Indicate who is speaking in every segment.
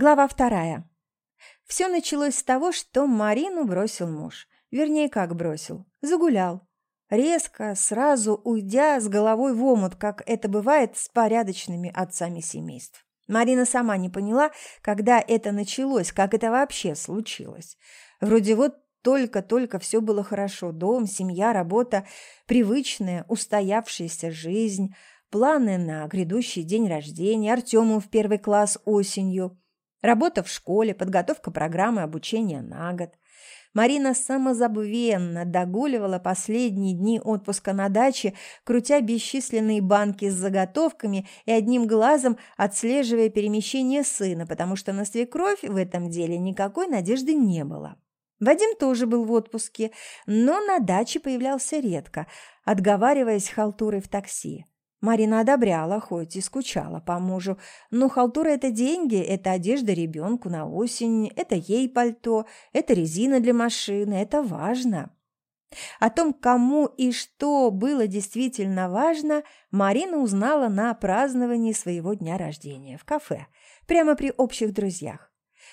Speaker 1: Глава вторая. Все началось с того, что Марину бросил муж. Вернее, как бросил. Загулял. Резко, сразу уйдя с головой в омут, как это бывает с порядочными отцами семейств. Марина сама не поняла, когда это началось, как это вообще случилось. Вроде вот только-только все было хорошо. Дом, семья, работа, привычная, устоявшаяся жизнь, планы на грядущий день рождения, Артему в первый класс осенью – Работа в школе, подготовка программы обучения на год. Марина самозабвенно догуливала последние дни отпуска на даче, крутя бесчисленные банки с заготовками и одним глазом отслеживая перемещение сына, потому что на свекровь в этом деле никакой надежды не было. Вадим тоже был в отпуске, но на даче появлялся редко, отговариваясь халтурой в такси. Марина одобряла, хоть и скучала по мужу. Но халтура – это деньги, это одежда ребенку на осень, это ей пальто, это резина для машины, это важно. О том, кому и что было действительно важно, Марина узнала на праздновании своего дня рождения в кафе, прямо при общих друзьях.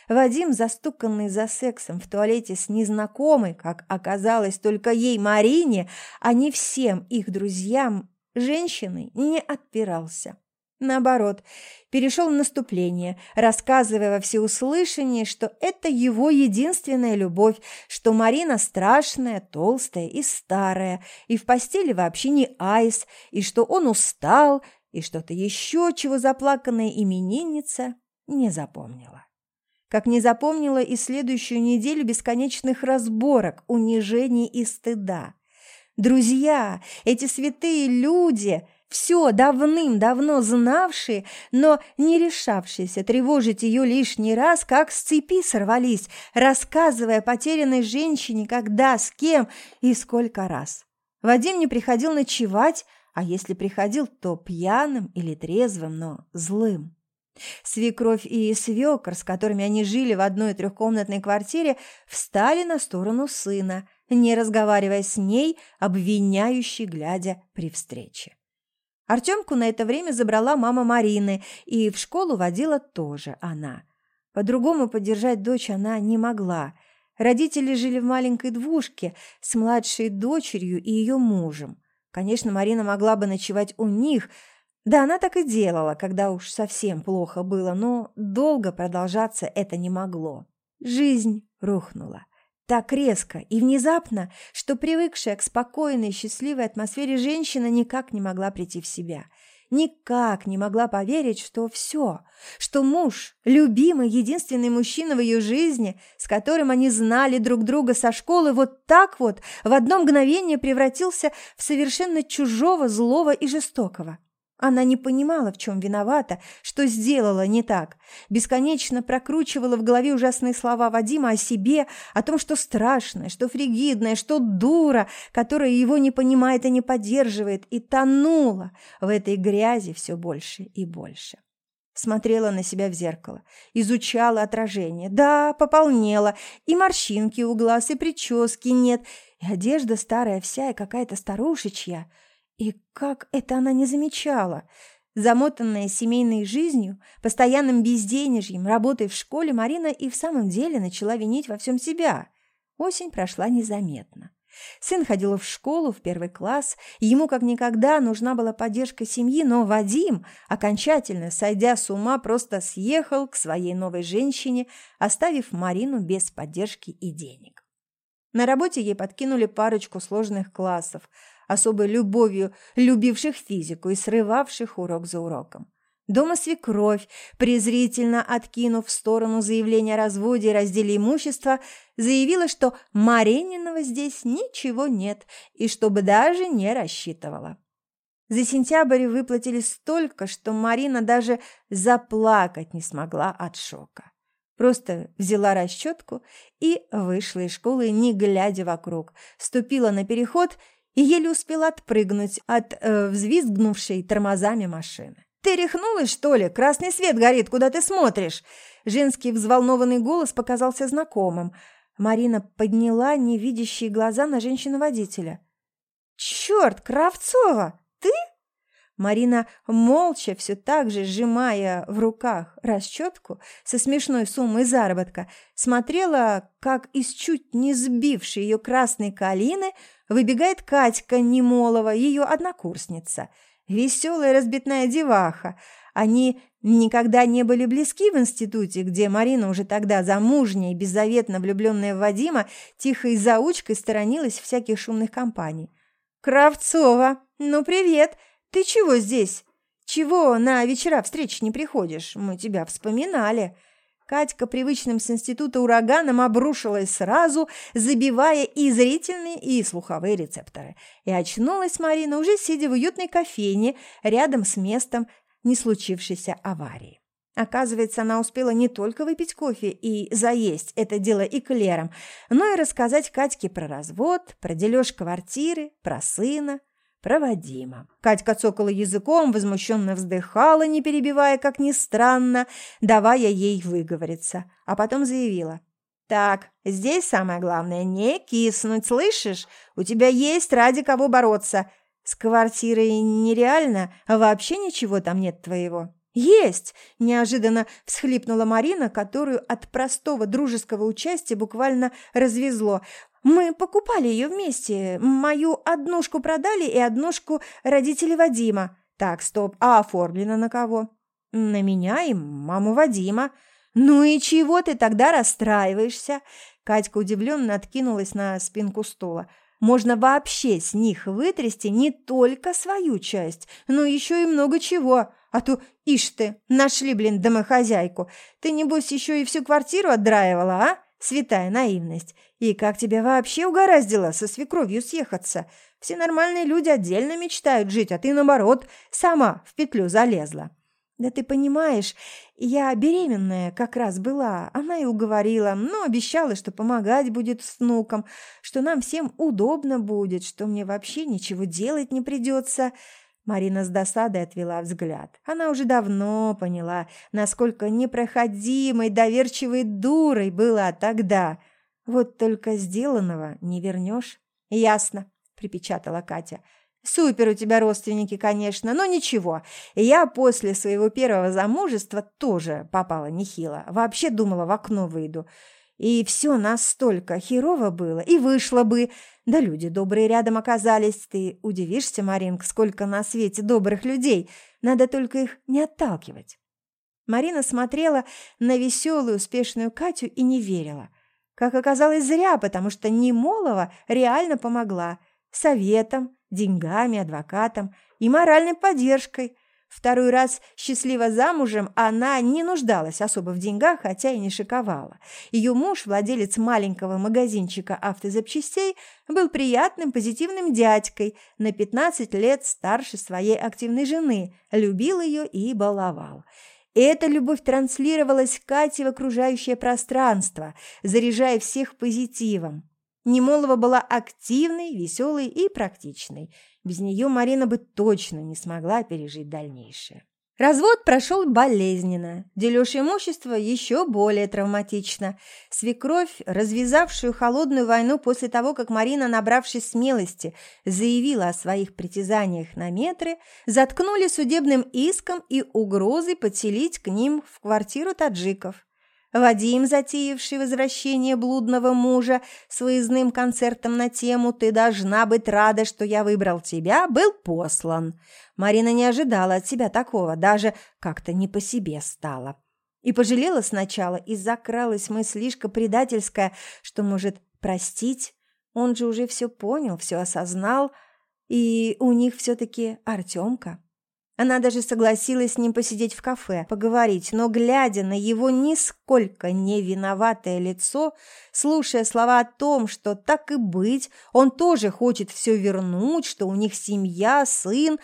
Speaker 1: Вадим, застуканный за сексом в туалете с незнакомой, как оказалось только ей Марине, а не всем их друзьям, женщиной не отпирался. Наоборот, перешел в наступление, рассказывая во всеуслышание, что это его единственная любовь, что Марина страшная, толстая и старая, и в постели вообще не айс, и что он устал, и что-то еще, чего заплаканная именинница не запомнила. Как не запомнила и следующую неделю бесконечных разборок, унижений и стыда – Друзья, эти святые люди, все давным-давно знавшие, но не решавшиеся тревожить ее лишний раз, как с цепи сорвались, рассказывая потерянной женщине, когда, с кем и сколько раз. Вадим не приходил ночевать, а если приходил, то пьяным или трезвым, но злым. Свекровь и свекор, с которыми они жили в одной трехкомнатной квартире, встали на сторону сына – не разговаривая с ней, обвиняющий, глядя при встрече. Артемку на это время забрала мама Марины, и в школу водила тоже она. По-другому поддержать дочь она не могла. Родители жили в маленькой двушке с младшей дочерью и ее мужем. Конечно, Марина могла бы ночевать у них, да она так и делала, когда уж совсем плохо было, но долго продолжаться это не могло. Жизнь рухнула. Так резко и внезапно, что привыкшая к спокойной, счастливой атмосфере женщина никак не могла прийти в себя. Никак не могла поверить, что все, что муж, любимый, единственный мужчина в ее жизни, с которым они знали друг друга со школы, вот так вот в одно мгновение превратился в совершенно чужого, злого и жестокого. Она не понимала, в чем виновата, что сделала не так. Бесконечно прокручивала в голове ужасные слова Вадима о себе, о том, что страшное, что фригидное, что дура, которая его не понимает и не поддерживает, и тонула в этой грязи все больше и больше. Смотрела на себя в зеркало, изучала отражение. Да, пополнела, и морщинки у глаз, и прически нет, и одежда старая вся, и какая-то старушечья – и как это она не замечала? Замотанная семейной жизнью, постоянным безденежьем, работой в школе, Марина и в самом деле начала винить во всем себя. Осень прошла незаметно. Сын ходил в школу, в первый класс, ему как никогда нужна была поддержка семьи, но Вадим, окончательно сойдя с ума, просто съехал к своей новой женщине, оставив Марину без поддержки и денег. На работе ей подкинули парочку сложных классов – особой любовью любивших физику и срывавших урок за уроком. Дома свекровь, презрительно откинув в сторону заявления о разводе и разделе имущества, заявила, что Марениного здесь ничего нет и чтобы даже не рассчитывала. За сентябрь выплатили столько, что Марина даже заплакать не смогла от шока. Просто взяла расчетку и вышла из школы, не глядя вокруг, ступила на переход и еле успел отпрыгнуть от э, взвизгнувшей тормозами машины. «Ты рехнулась, что ли? Красный свет горит, куда ты смотришь?» Женский взволнованный голос показался знакомым. Марина подняла невидящие глаза на женщину-водителя. «Черт, Кравцова, ты?» Марина, молча, все так же сжимая в руках расчетку со смешной суммой заработка, смотрела, как из чуть не сбившей ее красной калины выбегает Катька Немолова, ее однокурсница. Веселая разбитная деваха. Они никогда не были близки в институте, где Марина, уже тогда замужняя и беззаветно влюбленная в Вадима, тихой заучкой сторонилась всяких шумных компаний. «Кравцова! Ну, привет! Ты чего здесь? Чего на вечера встреч не приходишь? Мы тебя вспоминали». Катька привычным с института ураганом обрушилась сразу, забивая и зрительные, и слуховые рецепторы. И очнулась Марина, уже сидя в уютной кофейне рядом с местом не случившейся аварии. Оказывается, она успела не только выпить кофе и заесть это дело эклером, но и рассказать Катьке про развод, про дележ квартиры, про сына, про Вадима. Катька цокала языком, возмущенно вздыхала, не перебивая, как ни странно, давая ей выговориться, а потом заявила. «Так, здесь самое главное – не киснуть, слышишь? У тебя есть ради кого бороться. С квартирой нереально, а вообще ничего там нет твоего». «Есть!» – неожиданно всхлипнула Марина, которую от простого дружеского участия буквально развезло. Мы покупали ее вместе. Мою однушку продали и однушку родители Вадима. Так, стоп, а оформлено на кого? На меня и маму Вадима. Ну и чего ты тогда расстраиваешься? Катька удивленно откинулась на спинку стула. Можно вообще с них вытрясти не только свою часть, но еще и много чего. А то, ишь ты, нашли, блин, домохозяйку. Ты, небось, еще и всю квартиру отдраивала, а? Святая наивность. И как тебя вообще угораздило со свекровью съехаться? Все нормальные люди отдельно мечтают жить, а ты, наоборот, сама в петлю залезла. Да ты понимаешь, я беременная как раз была. Она и уговорила, но обещала, что помогать будет с внуком, что нам всем удобно будет, что мне вообще ничего делать не придется. Марина с досадой отвела взгляд. Она уже давно поняла, насколько непроходимой, доверчивой дурой была тогда. Вот только сделанного не вернешь. «Ясно», — припечатала Катя. «Супер у тебя родственники, конечно, но ничего. Я после своего первого замужества тоже попала нехило. Вообще думала, в окно выйду. И все настолько херово было, и вышло бы. Да люди добрые рядом оказались. Ты удивишься, Маринка, сколько на свете добрых людей. Надо только их не отталкивать. Марина смотрела на веселую, успешную Катю и не верила. Как оказалось, зря, потому что Немолова реально помогла. Советом, деньгами, адвокатом и моральной поддержкой – Второй раз счастливо замужем она не нуждалась особо в деньгах, хотя и не шиковала. Ее муж, владелец маленького магазинчика автозапчастей, был приятным, позитивным дядькой, на 15 лет старше своей активной жены, любил ее и баловал. Эта любовь транслировалась Кате в окружающее пространство, заряжая всех позитивом. Немолова была активной, веселой и практичной – без нее Марина бы точно не смогла пережить дальнейшее. Развод прошел болезненно, дележ имущества еще более травматично. Свекровь, развязавшую холодную войну после того, как Марина, набравшись смелости, заявила о своих притязаниях на метры, заткнули судебным иском и угрозой подселить к ним в квартиру таджиков. Вадим, затеявший возвращение блудного мужа с выездным концертом на тему «Ты должна быть рада, что я выбрал тебя», был послан. Марина не ожидала от себя такого, даже как-то не по себе стала. И пожалела сначала, и закралась мыслишка предательская, что может простить. Он же уже все понял, все осознал, и у них все-таки Артемка. Она даже согласилась с ним посидеть в кафе, поговорить, но, глядя на его нисколько не виноватое лицо, слушая слова о том, что так и быть, он тоже хочет все вернуть, что у них семья, сын,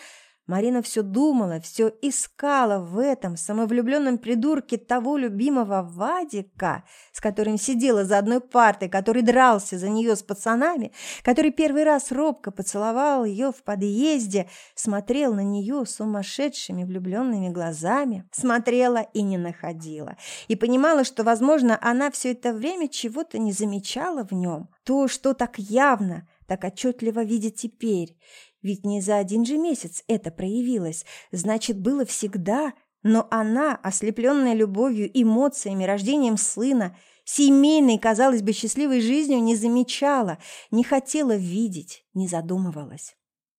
Speaker 1: Марина все думала, все искала в этом самовлюбленном придурке того любимого Вадика, с которым сидела за одной партой, который дрался за нее с пацанами, который первый раз робко поцеловал ее в подъезде, смотрел на нее сумасшедшими влюбленными глазами, смотрела и не находила, и понимала, что, возможно, она все это время чего-то не замечала в нем. То, что так явно так отчетливо видит теперь. Ведь не за один же месяц это проявилось, значит, было всегда, но она, ослепленная любовью, эмоциями, рождением сына, семейной, казалось бы, счастливой жизнью, не замечала, не хотела видеть, не задумывалась.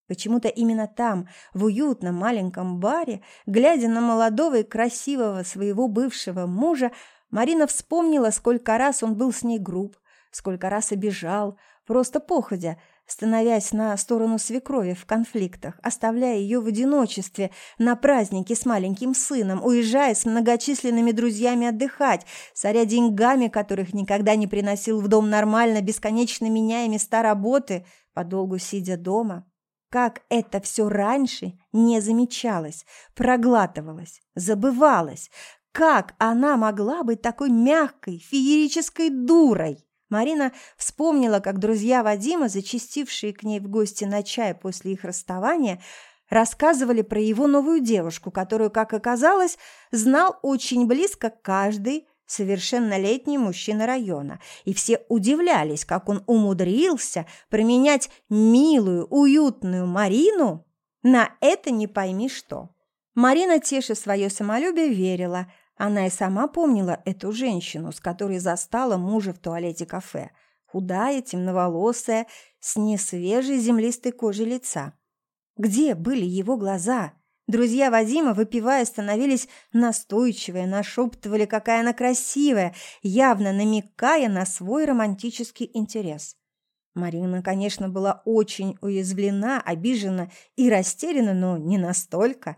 Speaker 1: Почему-то именно там, в уютном маленьком баре, глядя на молодого и красивого своего бывшего мужа, Марина вспомнила, сколько раз он был с ней груб, сколько раз обижал, просто походя, становясь на сторону свекрови в конфликтах, оставляя ее в одиночестве на празднике с маленьким сыном, уезжая с многочисленными друзьями отдыхать, соря деньгами, которых никогда не приносил в дом нормально, бесконечно меняя места работы, подолгу сидя дома. Как это все раньше не замечалось, проглатывалось, забывалось. Как она могла быть такой мягкой, феерической дурой? Марина вспомнила, как друзья Вадима, зачастившие к ней в гости на чай после их расставания, рассказывали про его новую девушку, которую, как оказалось, знал очень близко каждый совершеннолетний мужчина района, и все удивлялись, как он умудрился променять милую, уютную Марину на это не пойми что. Марина, теша свое самолюбие, верила – она и сама помнила эту женщину, с которой застала мужа в туалете кафе. Худая, темноволосая, с несвежей землистой кожей лица. Где были его глаза? Друзья Вадима, выпивая, становились настойчивые, нашептывали, какая она красивая, явно намекая на свой романтический интерес. Марина, конечно, была очень уязвлена, обижена и растеряна, но не настолько.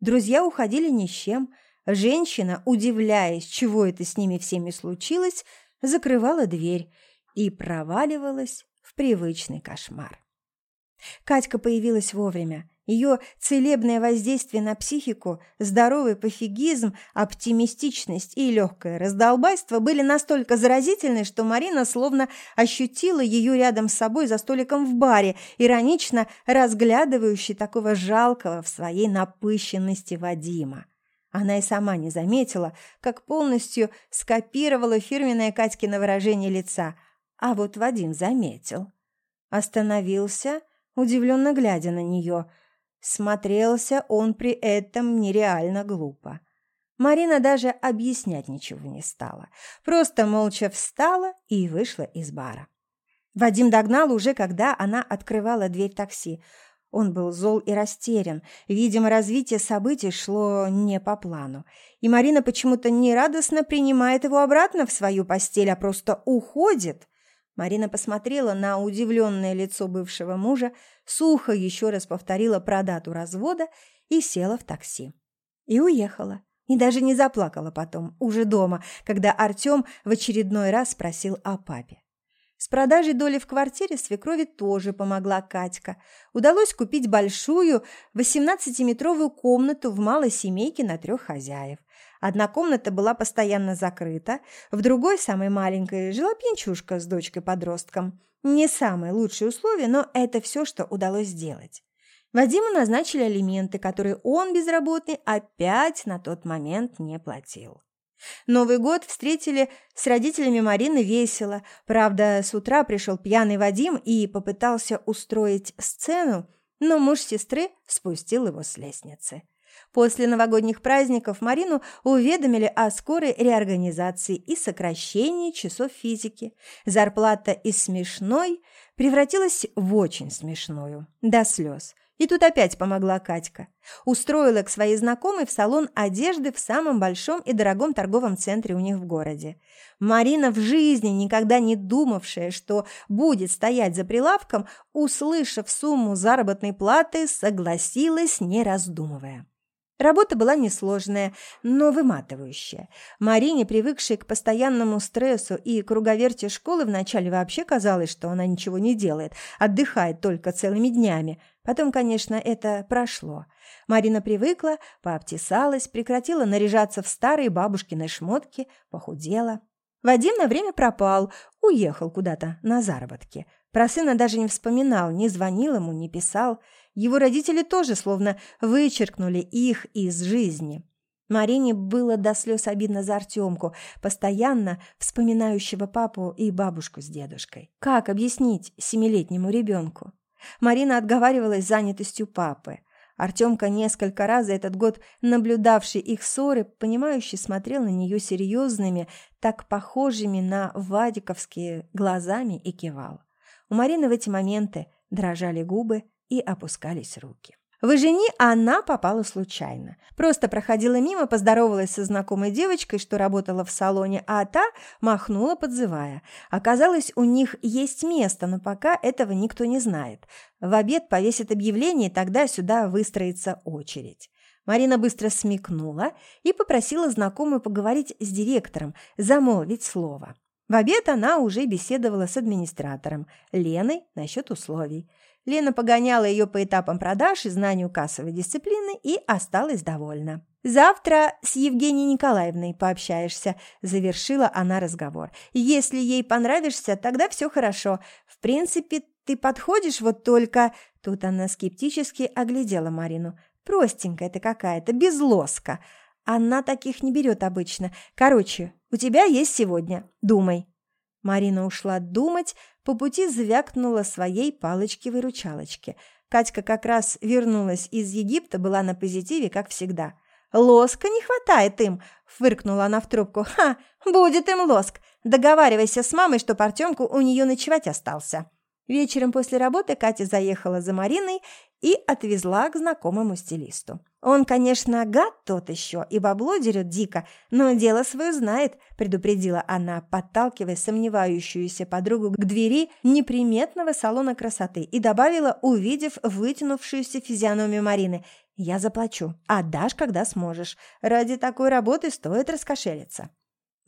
Speaker 1: Друзья уходили ни с чем – Женщина, удивляясь, чего это с ними всеми случилось, закрывала дверь и проваливалась в привычный кошмар. Катька появилась вовремя. Ее целебное воздействие на психику, здоровый пофигизм, оптимистичность и легкое раздолбайство были настолько заразительны, что Марина словно ощутила ее рядом с собой за столиком в баре, иронично разглядывающей такого жалкого в своей напыщенности Вадима. Она и сама не заметила, как полностью скопировала фирменное Катькино выражение лица, а вот Вадим заметил. Остановился, удивленно глядя на нее. Смотрелся он при этом нереально глупо. Марина даже объяснять ничего не стала, просто молча встала и вышла из бара. Вадим догнал уже, когда она открывала дверь такси – он был зол и растерян. Видимо, развитие событий шло не по плану. И Марина почему-то нерадостно принимает его обратно в свою постель, а просто уходит. Марина посмотрела на удивленное лицо бывшего мужа, сухо еще раз повторила про дату развода и села в такси. И уехала. И даже не заплакала потом, уже дома, когда Артем в очередной раз спросил о папе. С продажей доли в квартире свекрови тоже помогла Катька. Удалось купить большую 18-метровую комнату в малой семейке на трех хозяев. Одна комната была постоянно закрыта, в другой, самой маленькой, жила пьянчушка с дочкой-подростком. Не самые лучшие условия, но это все, что удалось сделать. Вадиму назначили алименты, которые он, безработный, опять на тот момент не платил. Новый год встретили с родителями Марины весело. Правда, с утра пришел пьяный Вадим и попытался устроить сцену, но муж сестры спустил его с лестницы. После новогодних праздников Марину уведомили о скорой реорганизации и сокращении часов физики. Зарплата из смешной превратилась в очень смешную, до слез – и тут опять помогла Катька. Устроила к своей знакомой в салон одежды в самом большом и дорогом торговом центре у них в городе. Марина, в жизни никогда не думавшая, что будет стоять за прилавком, услышав сумму заработной платы, согласилась, не раздумывая. Работа была несложная, но выматывающая. Марине, привыкшей к постоянному стрессу и круговерте школы, вначале вообще казалось, что она ничего не делает, отдыхает только целыми днями. Потом, конечно, это прошло. Марина привыкла, пообтесалась, прекратила наряжаться в старые бабушкины шмотки, похудела. Вадим на время пропал, уехал куда-то на заработки. Про сына даже не вспоминал, не звонил ему, не писал. Его родители тоже словно вычеркнули их из жизни. Марине было до слез обидно за Артемку, постоянно вспоминающего папу и бабушку с дедушкой. Как объяснить семилетнему ребенку? Марина отговаривалась занятостью папы. Артемка, несколько раз за этот год наблюдавший их ссоры, понимающе смотрел на нее серьезными, так похожими на вадиковские глазами и кивал. У Марины в эти моменты дрожали губы и опускались руки. В Ижени она попала случайно. Просто проходила мимо, поздоровалась со знакомой девочкой, что работала в салоне, а та махнула, подзывая. Оказалось, у них есть место, но пока этого никто не знает. В обед повесят объявление, и тогда сюда выстроится очередь. Марина быстро смекнула и попросила знакомую поговорить с директором, замолвить слово. В обед она уже беседовала с администратором Леной насчет условий. Лена погоняла ее по этапам продаж и знанию кассовой дисциплины и осталась довольна. «Завтра с Евгенией Николаевной пообщаешься», – завершила она разговор. «Если ей понравишься, тогда все хорошо. В принципе, ты подходишь вот только...» Тут она скептически оглядела Марину. «Простенькая ты какая-то, без лоска. Она таких не берет обычно. Короче, у тебя есть сегодня. Думай». Марина ушла думать, по пути звякнула своей палочки-выручалочки. Катька как раз вернулась из Египта, была на позитиве, как всегда. «Лоска не хватает им!» – фыркнула она в трубку. «Ха! Будет им лоск! Договаривайся с мамой, что Артемку у нее ночевать остался». Вечером после работы Катя заехала за Мариной и отвезла к знакомому стилисту. Он, конечно, гад тот еще и бабло дерет дико, но дело свое знает, предупредила она, подталкивая сомневающуюся подругу к двери неприметного салона красоты и добавила, увидев вытянувшуюся физиономию Марины, «Я заплачу, отдашь, когда сможешь. Ради такой работы стоит раскошелиться».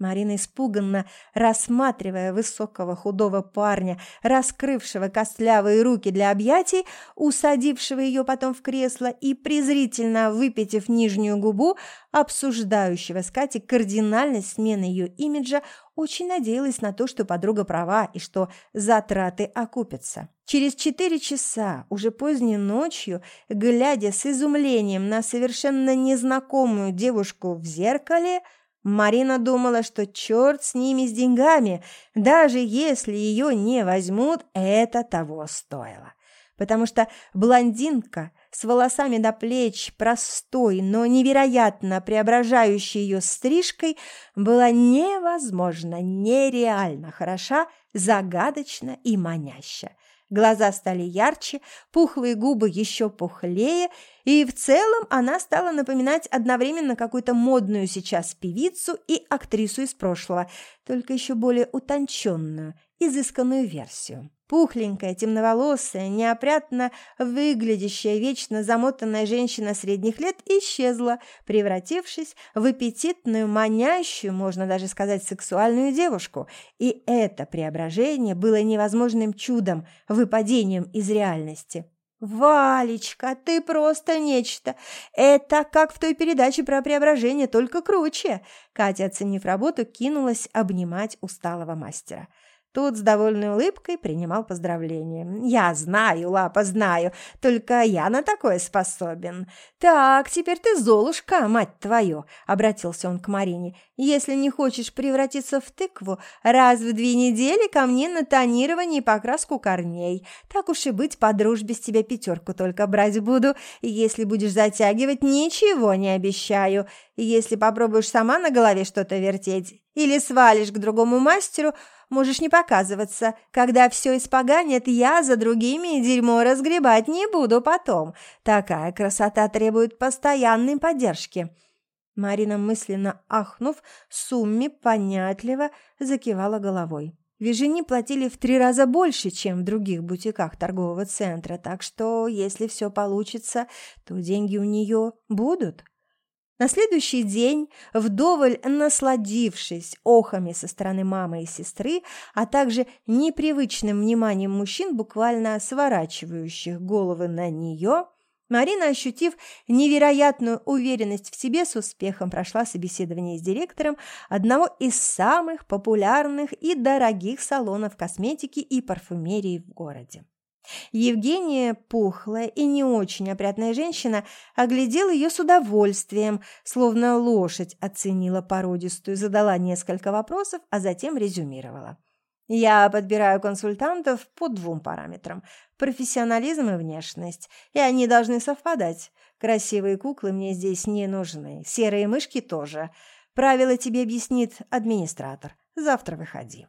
Speaker 1: Марина испуганно, рассматривая высокого худого парня, раскрывшего костлявые руки для объятий, усадившего ее потом в кресло и, презрительно выпитив нижнюю губу, обсуждающего с Катей кардинальность смены ее имиджа, очень надеялась на то, что подруга права и что затраты окупятся. Через четыре часа, уже поздней ночью, глядя с изумлением на совершенно незнакомую девушку в зеркале – Марина думала, что черт с ними с деньгами, даже если ее не возьмут, это того стоило. Потому что блондинка с волосами до плеч, простой, но невероятно преображающей ее стрижкой, была невозможно, нереально хороша, загадочна и маняща. Глаза стали ярче, пухлые губы еще пухлее, и в целом она стала напоминать одновременно какую-то модную сейчас певицу и актрису из прошлого, только еще более утонченную, изысканную версию. Пухленькая, темноволосая, неопрятно выглядящая, вечно замотанная женщина средних лет исчезла, превратившись в аппетитную, манящую, можно даже сказать, сексуальную девушку. И это преображение было невозможным чудом, выпадением из реальности. «Валечка, ты просто нечто! Это как в той передаче про преображение, только круче!» Катя, оценив работу, кинулась обнимать усталого мастера. Тот с довольной улыбкой принимал поздравления. «Я знаю, Лапа, знаю, только я на такое способен. Так, теперь ты Золушка, мать твою!» – обратился он к Марине. «Если не хочешь превратиться в тыкву, раз в две недели ко мне на тонирование и покраску корней. Так уж и быть, по дружбе с тебя пятерку только брать буду. Если будешь затягивать, ничего не обещаю. Если попробуешь сама на голове что-то вертеть или свалишь к другому мастеру – Можешь не показываться. Когда все испоганит, я за другими дерьмо разгребать не буду потом. Такая красота требует постоянной поддержки». Марина, мысленно ахнув, сумме понятливо закивала головой. Вижени платили в три раза больше, чем в других бутиках торгового центра, так что, если все получится, то деньги у нее будут. На следующий день, вдоволь насладившись охами со стороны мамы и сестры, а также непривычным вниманием мужчин, буквально сворачивающих головы на нее, Марина, ощутив невероятную уверенность в себе, с успехом прошла собеседование с директором одного из самых популярных и дорогих салонов косметики и парфюмерии в городе. Евгения, пухлая и не очень опрятная женщина, оглядела ее с удовольствием, словно лошадь оценила породистую, задала несколько вопросов, а затем резюмировала. «Я подбираю консультантов по двум параметрам – профессионализм и внешность, и они должны совпадать. Красивые куклы мне здесь не нужны, серые мышки тоже. Правила тебе объяснит администратор. Завтра выходи».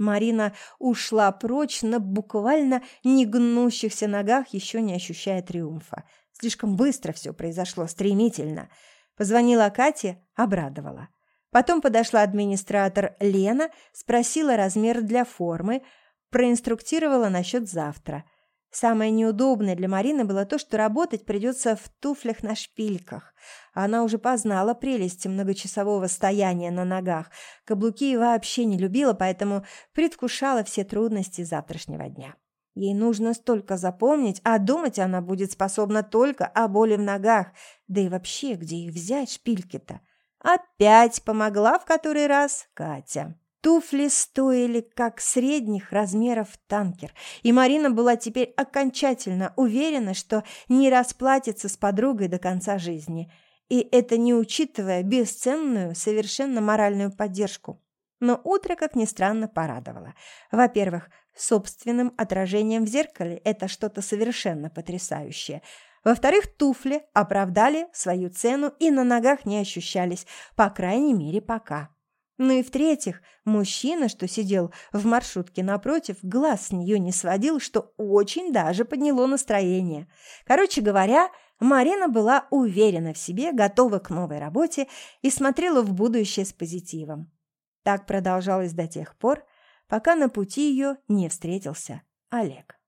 Speaker 1: Марина ушла прочь на буквально негнущихся ногах, еще не ощущая триумфа. Слишком быстро все произошло, стремительно. Позвонила Кате, обрадовала. Потом подошла администратор Лена, спросила размер для формы, проинструктировала насчет завтра – Самое неудобное для Марины было то, что работать придется в туфлях на шпильках. Она уже познала прелести многочасового стояния на ногах. Каблуки вообще не любила, поэтому предвкушала все трудности завтрашнего дня. Ей нужно столько запомнить, а думать она будет способна только о боли в ногах. Да и вообще, где их взять, шпильки-то? Опять помогла в который раз Катя. Туфли стоили как средних размеров танкер, и Марина была теперь окончательно уверена, что не расплатится с подругой до конца жизни. И это не учитывая бесценную, совершенно моральную поддержку. Но утро, как ни странно, порадовало. Во-первых, собственным отражением в зеркале это что-то совершенно потрясающее. Во-вторых, туфли оправдали свою цену и на ногах не ощущались, по крайней мере, пока. Ну и в-третьих, мужчина, что сидел в маршрутке напротив, глаз с нее не сводил, что очень даже подняло настроение. Короче говоря, Марина была уверена в себе, готова к новой работе и смотрела в будущее с позитивом. Так продолжалось до тех пор, пока на пути ее не встретился Олег.